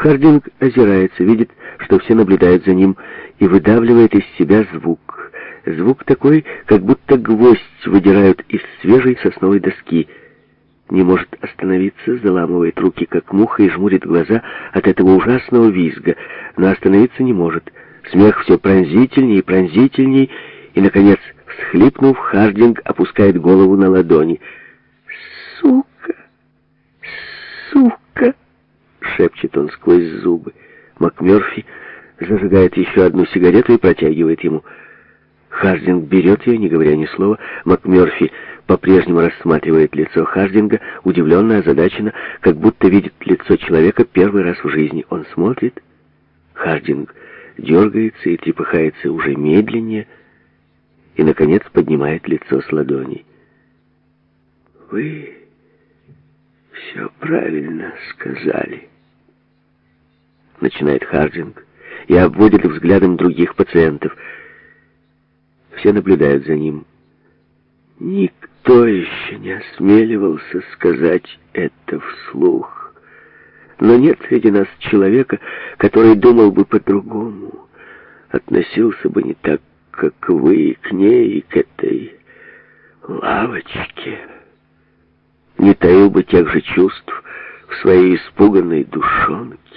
Хардинг озирается, видит, что все наблюдают за ним, и выдавливает из себя звук. Звук такой, как будто гвоздь выдирают из свежей сосновой доски. Не может остановиться, заламывает руки, как муха, и жмурит глаза от этого ужасного визга, но остановиться не может. Смех все пронзительней и пронзительней, и, наконец, всхлипнув, Хардинг опускает голову на ладони. «Сука! Сука!» шепчет он сквозь зубы. МакМёрфи зажигает еще одну сигарету и протягивает ему. Хардинг берет ее, не говоря ни слова. МакМёрфи по-прежнему рассматривает лицо Хардинга, удивленно, озадаченно, как будто видит лицо человека первый раз в жизни. Он смотрит. Хардинг дергается и трепыхается уже медленнее и, наконец, поднимает лицо с ладоней. «Вы...» «Все правильно сказали» начинает Хардинг, и обводит взглядом других пациентов. Все наблюдают за ним. Никто еще не осмеливался сказать это вслух. Но нет среди нас человека, который думал бы по-другому, относился бы не так, как вы к ней и к этой лавочке. Не таил бы тех же чувств в своей испуганной душонке.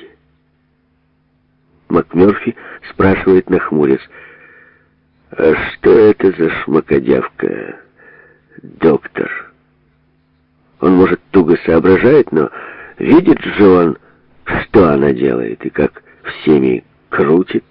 МакМёрфи спрашивает нахмурясь, «А что это за шмакодявка, доктор?» Он, может, туго соображает, но видит же он, что она делает и как всеми крутит.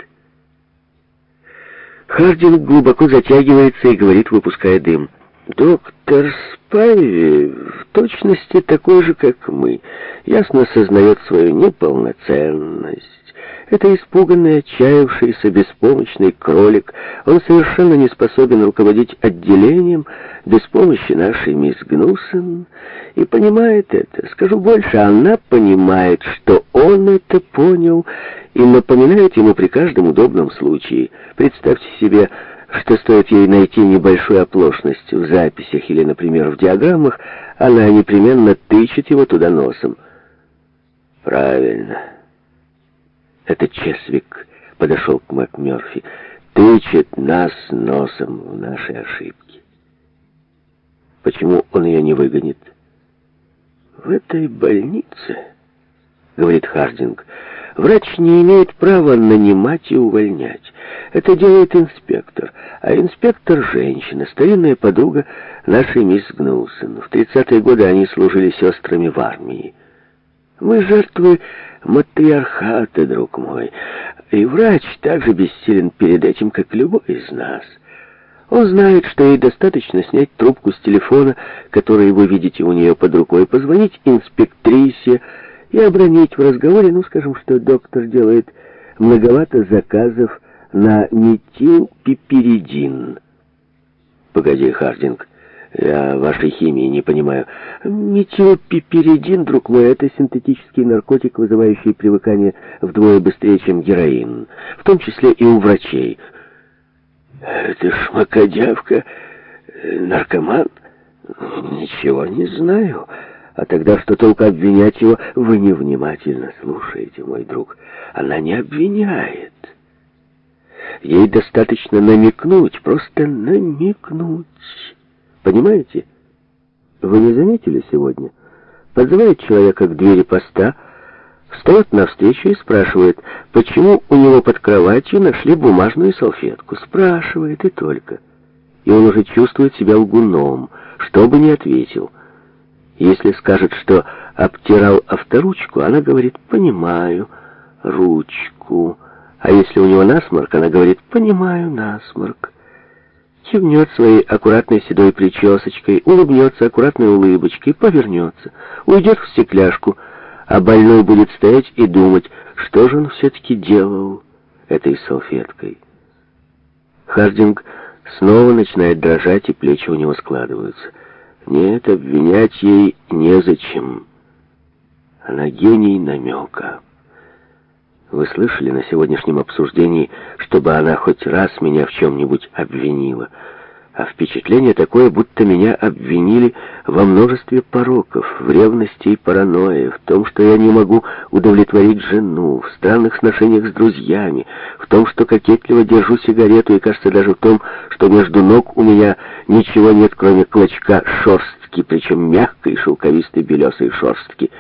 Хардин глубоко затягивается и говорит, выпуская дым. «Доктор Спайви в точности такой же, как мы, ясно сознает свою неполноценность». Это испуганный, отчаявшийся, беспомощный кролик. Он совершенно не способен руководить отделением без помощи нашей мисс Гнусон и понимает это. Скажу больше, она понимает, что он это понял и напоминает ему при каждом удобном случае. Представьте себе, что стоит ей найти небольшую оплошность в записях или, например, в диаграммах, она непременно тычет его туда носом. «Правильно». Это Чесвик подошел к МакМёрфи. Тычет нас носом в нашей ошибке. Почему он ее не выгонит? В этой больнице, говорит Хардинг, врач не имеет права нанимать и увольнять. Это делает инспектор. А инспектор — женщина, старинная подруга нашей мисс Гнулсон. В 30-е годы они служили сестрами в армии. Мы жертвы матриархата, друг мой. И врач также бессилен перед этим, как любой из нас. Он знает, что ей достаточно снять трубку с телефона, который вы видите у нее под рукой, позвонить инспектрисе и обронить в разговоре, ну, скажем, что доктор делает многовато заказов на метилпиперидин. Погоди, Хардинг, я вашей химии не понимаю. Метилпиперидин, друг мой, это синтетический наркотик, вызывающий привыкание вдвое быстрее, чем героин. В том числе и у врачей. Ты шмакодявка, э, наркоман? Ничего не знаю. А тогда что толку обвинять его? Вы невнимательно слушаете, мой друг. Она не обвиняет. Ей достаточно намекнуть, просто намекнуть. Понимаете? Вы не заметили сегодня? Подзывает человека к двери поста, встает навстречу и спрашивает, почему у него под кроватью нашли бумажную салфетку. Спрашивает и только. И он уже чувствует себя лгуном, что бы ни ответил. Если скажет, что обтирал авторучку, она говорит «понимаю, ручку». А если у него насморк, она говорит «понимаю, насморк» кивнет своей аккуратной седой причесочкой, улыбнется аккуратной улыбочкой, повернется, уйдет в стекляшку, а больной будет стоять и думать, что же он все-таки делал этой салфеткой. Хардинг снова начинает дрожать, и плечи у него складываются. Нет, обвинять ей незачем. Она гений намека. Вы слышали на сегодняшнем обсуждении, чтобы она хоть раз меня в чем-нибудь обвинила? А впечатление такое, будто меня обвинили во множестве пороков, в ревности и паранойи, в том, что я не могу удовлетворить жену, в странных сношениях с друзьями, в том, что кокетливо держу сигарету и, кажется, даже в том, что между ног у меня ничего нет, кроме клочка шерстки, причем мягкой, шелковистой, белесой шерстки.